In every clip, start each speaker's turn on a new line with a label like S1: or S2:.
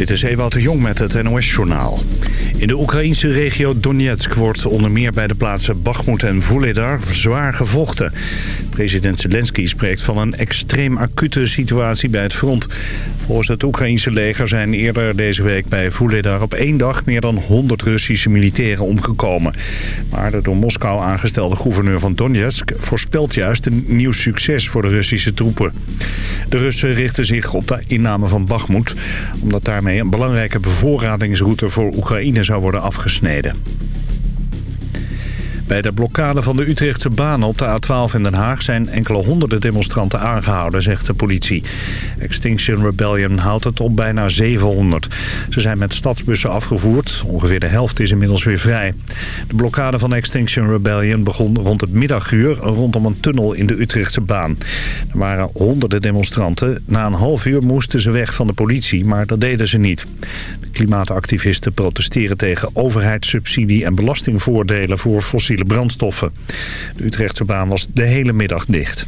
S1: Dit is Ewout de Jong met het NOS-journaal. In de Oekraïnse regio Donetsk wordt onder meer bij de plaatsen Bakhmut en Vuledar zwaar gevochten. President Zelensky spreekt van een extreem acute situatie bij het front. Volgens het Oekraïnse leger zijn eerder deze week bij Vuledar op één dag meer dan 100 Russische militairen omgekomen. Maar de door Moskou aangestelde gouverneur van Donetsk voorspelt juist een nieuw succes voor de Russische troepen. De Russen richten zich op de inname van Bakhmut, omdat daarmee een belangrijke bevoorradingsroute voor Oekraïne zou worden afgesneden. Bij de blokkade van de Utrechtse banen op de A12 in Den Haag... zijn enkele honderden demonstranten aangehouden, zegt de politie. Extinction Rebellion houdt het op bijna 700. Ze zijn met stadsbussen afgevoerd. Ongeveer de helft is inmiddels weer vrij. De blokkade van Extinction Rebellion begon rond het middaguur... rondom een tunnel in de Utrechtse baan. Er waren honderden demonstranten. Na een half uur moesten ze weg van de politie, maar dat deden ze niet. De klimaatactivisten protesteren tegen overheidssubsidie... en belastingvoordelen voor fossiele brandstoffen. De Utrechtse baan was de hele middag dicht.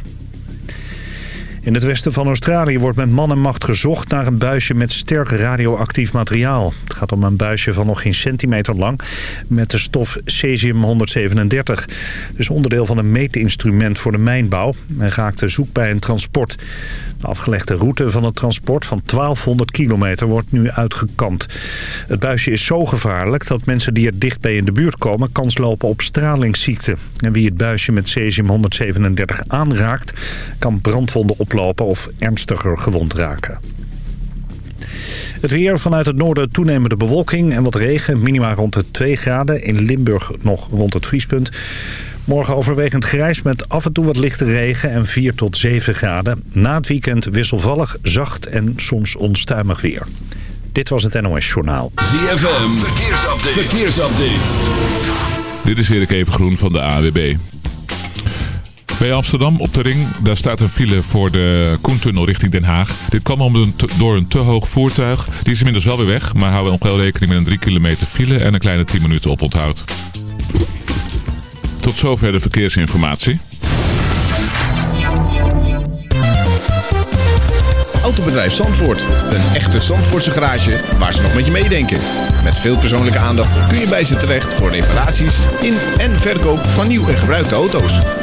S1: In het westen van Australië wordt met man en macht gezocht naar een buisje met sterk radioactief materiaal. Het gaat om een buisje van nog geen centimeter lang met de stof cesium-137. Dus onderdeel van een meetinstrument voor de mijnbouw en raakte zoek bij een transport. De afgelegde route van het transport van 1200 kilometer wordt nu uitgekampt. Het buisje is zo gevaarlijk dat mensen die er dichtbij in de buurt komen kans lopen op stralingsziekte. En wie het buisje met cesium-137 aanraakt kan brandwonden oplopen of ernstiger gewond raken. Het weer vanuit het noorden toenemende bewolking en wat regen. Minima rond de 2 graden. In Limburg nog rond het vriespunt. Morgen overwegend grijs met af en toe wat lichte regen en 4 tot 7 graden. Na het weekend wisselvallig, zacht en soms onstuimig weer. Dit was het NOS Journaal.
S2: ZFM, verkeersupdate. verkeersupdate. Dit is Erik Evengroen van de AWB. Bij Amsterdam op de ring, daar staat een file voor de Koentunnel richting Den Haag. Dit kwam om door een te hoog voertuig. Die is inmiddels wel weer weg, maar houden nog wel rekening met een 3 kilometer file en een kleine 10 minuten oponthoud. Tot zover de verkeersinformatie.
S3: Autobedrijf Zandvoort. Een echte Zandvoortse garage waar ze nog met je meedenken. Met veel persoonlijke aandacht kun je bij ze terecht voor reparaties in en verkoop van nieuw en gebruikte auto's.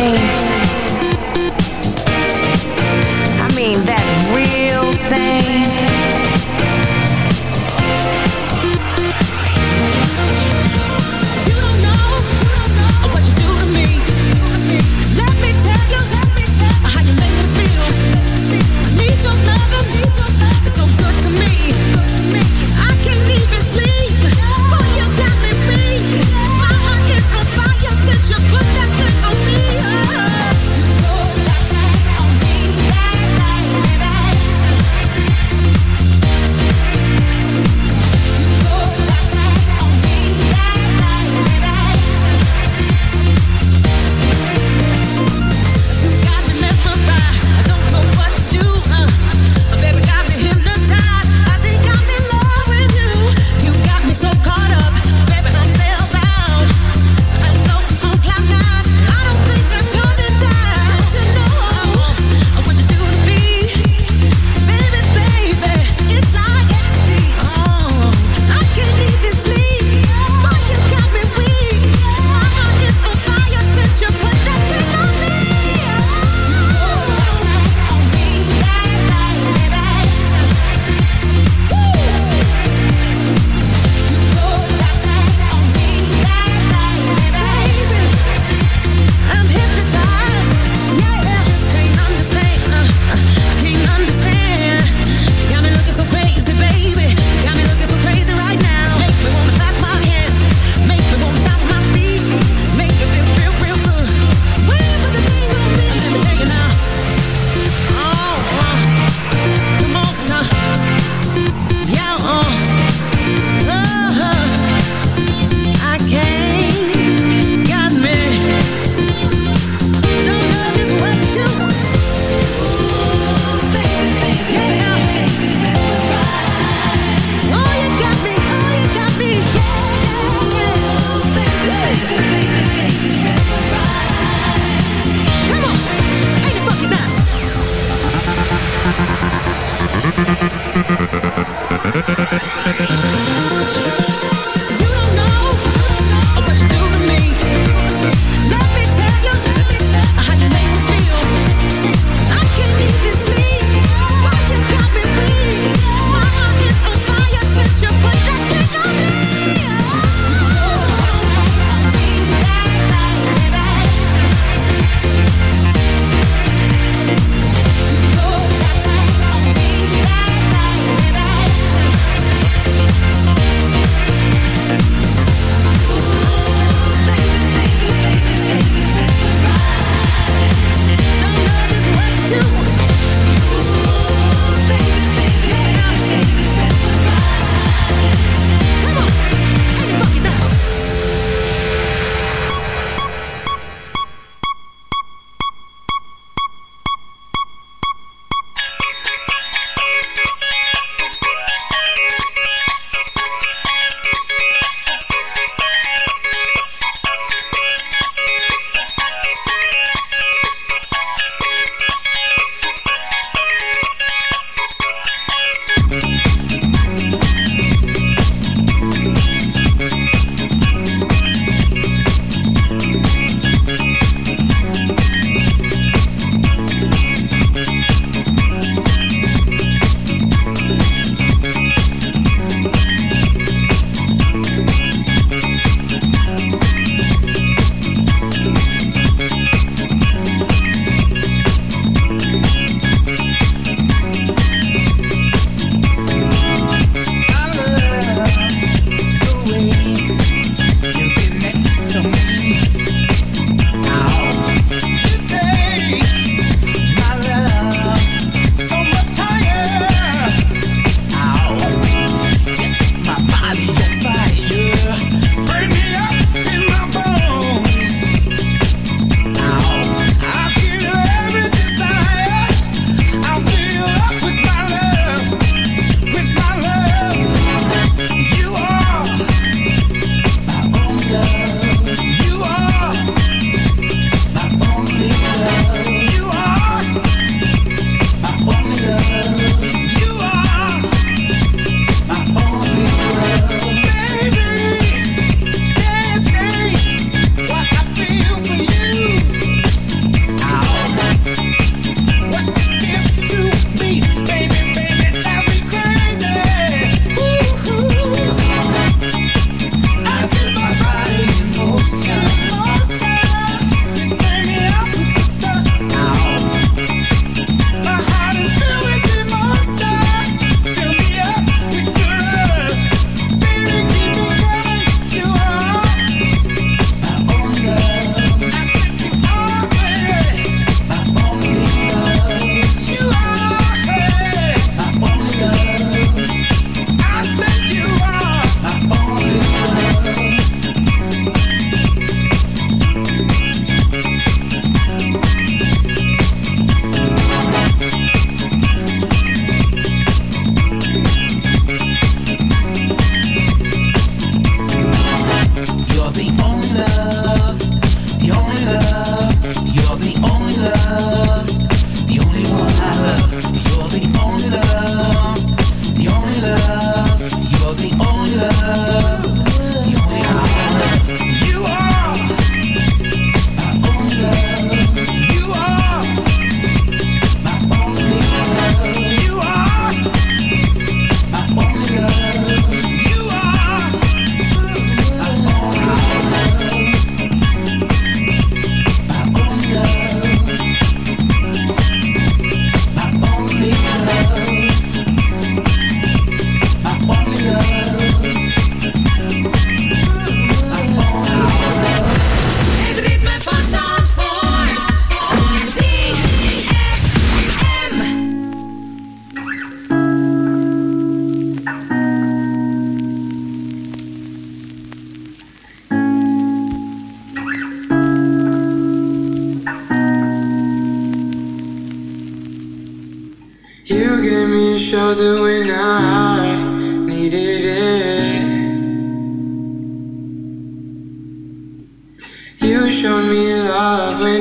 S4: pain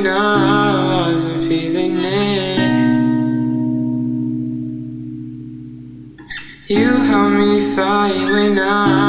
S4: I wasn't feeling it. You helped me fight when I.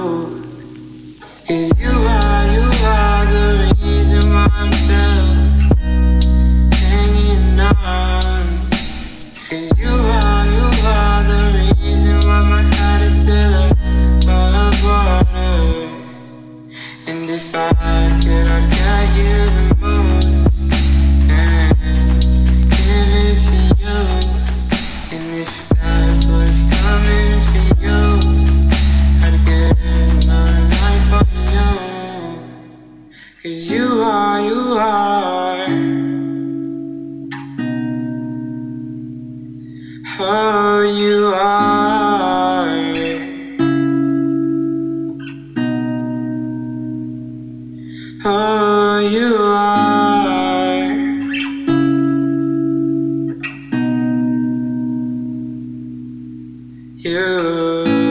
S5: world.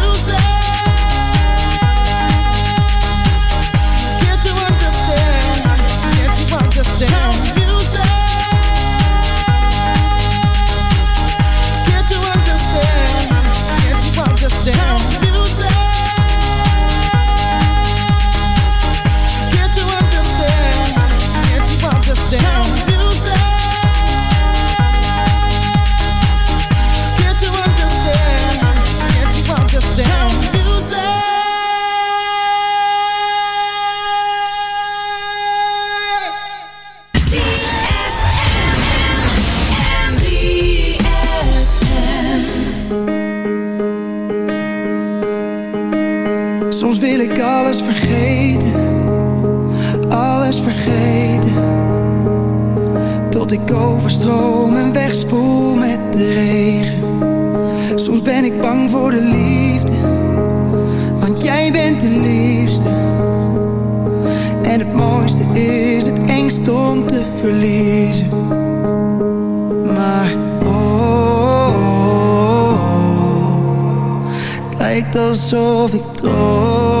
S6: alsof ik droom.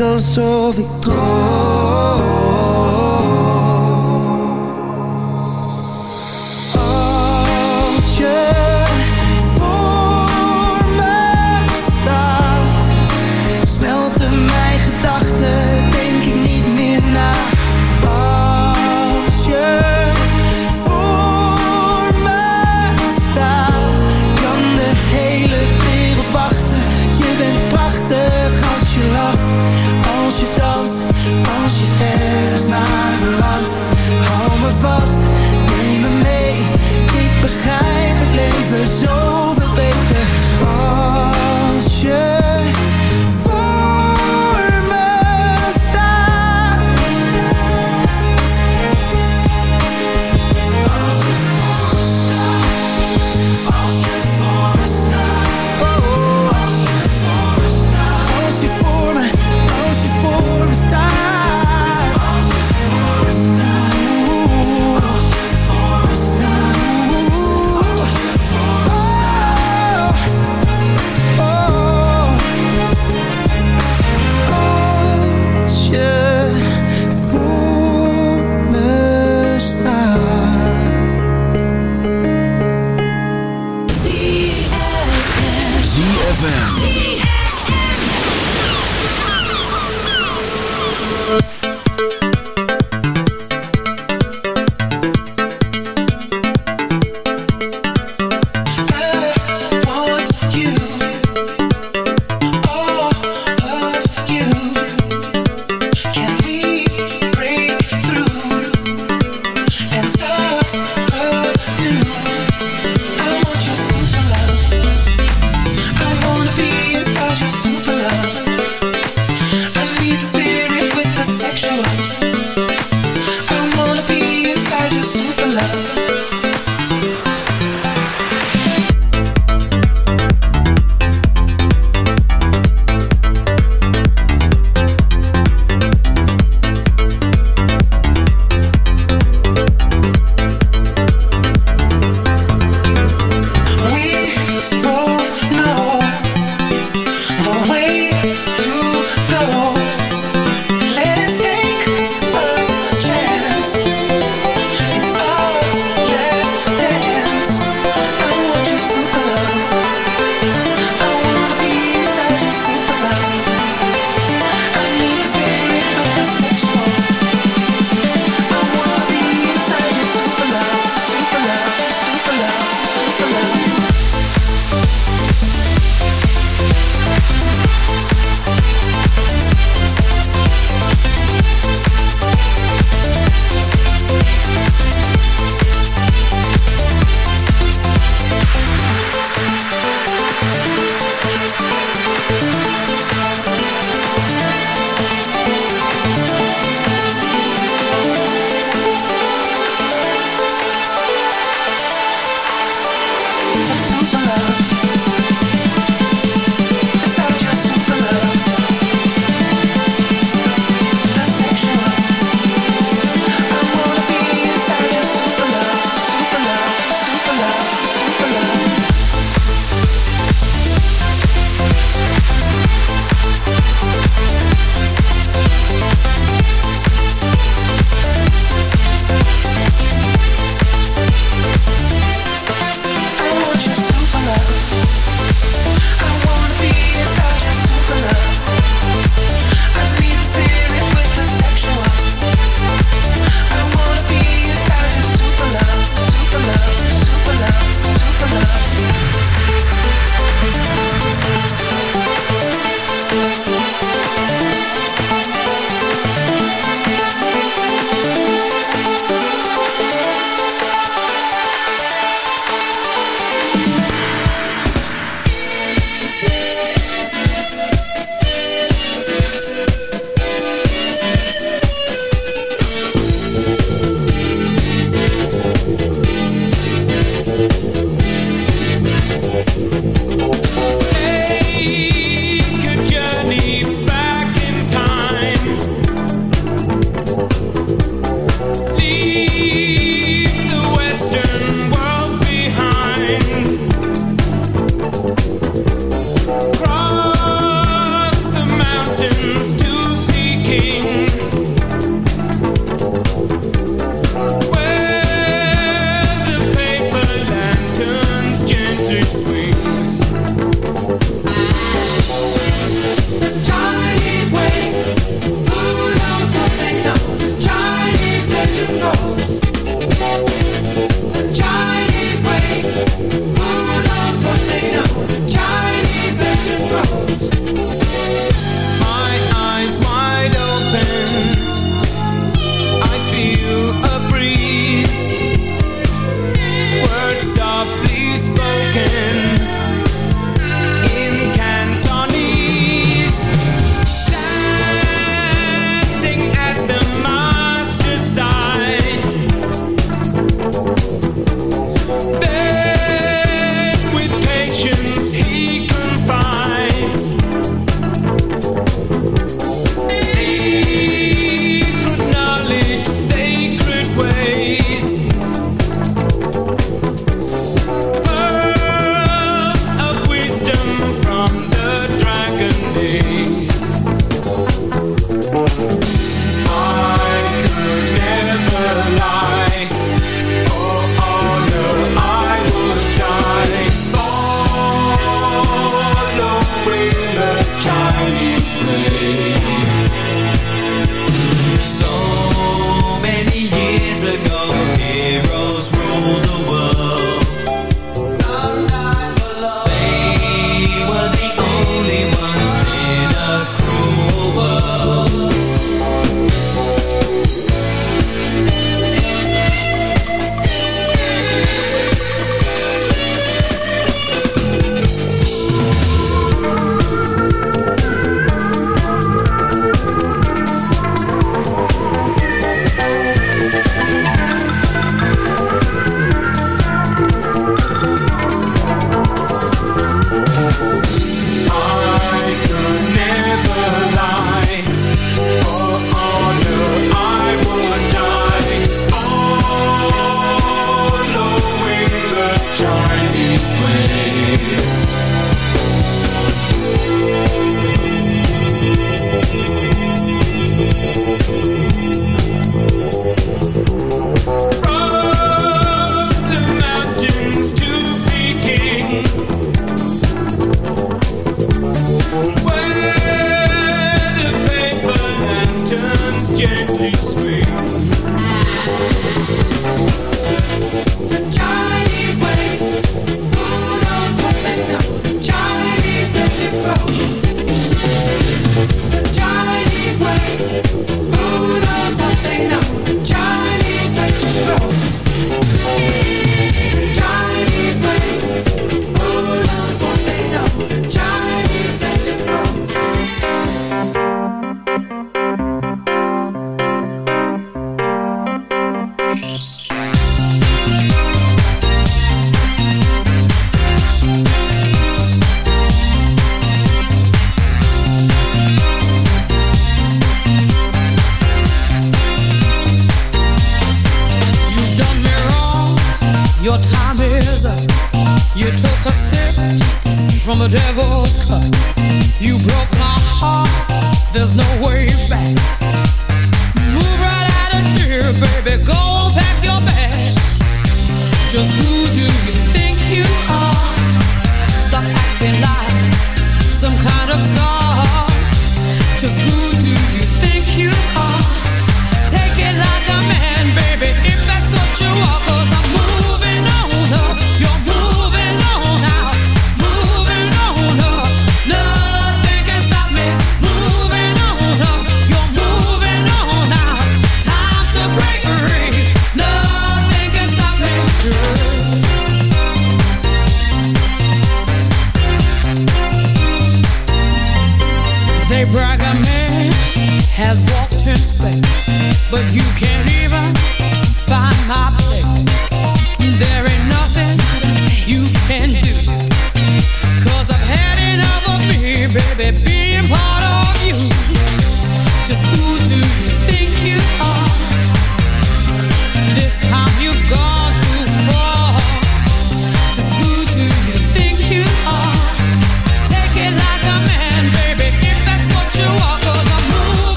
S7: alsof ik droom.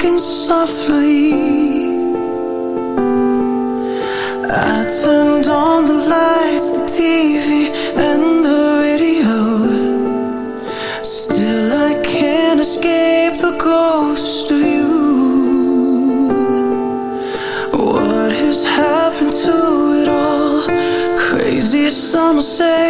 S6: Talking softly. turned on the lights, the TV, and the radio. Still, I can't escape the ghost of you. What has happened to it all? Crazy, some say.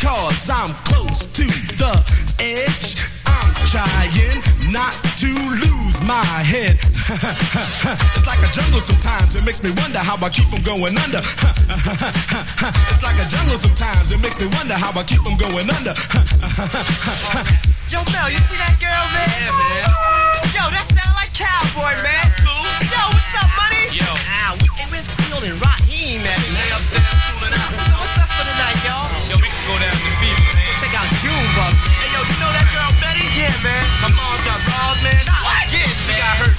S8: cause I'm close to the edge. I'm trying not to lose my head. it's like a jungle sometimes. It makes me wonder how I keep from going under. it's like a jungle sometimes. It makes me wonder how I keep from going under.
S9: Yo, Mel, you see that girl, man?
S8: Yeah, man.
S9: Yo, that sound like cowboy, man.
S8: Cool.
S9: Yo, what's up, money?
S8: Yo.
S9: Ah, hey, where's Field and Raheem at?
S8: They upstairs cooling out.
S9: So what's up for the night, y'all?
S8: Yo, we can go down to fever, man.
S9: Check out Junebug. Hey, yo, you know that girl Betty? Yeah, man.
S8: My mom's got balls, man.
S9: What?
S8: Yeah, she got hurt.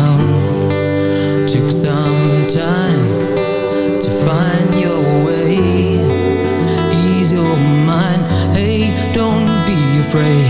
S10: down. Took some time to find your way. Ease your mind, hey, don't be afraid.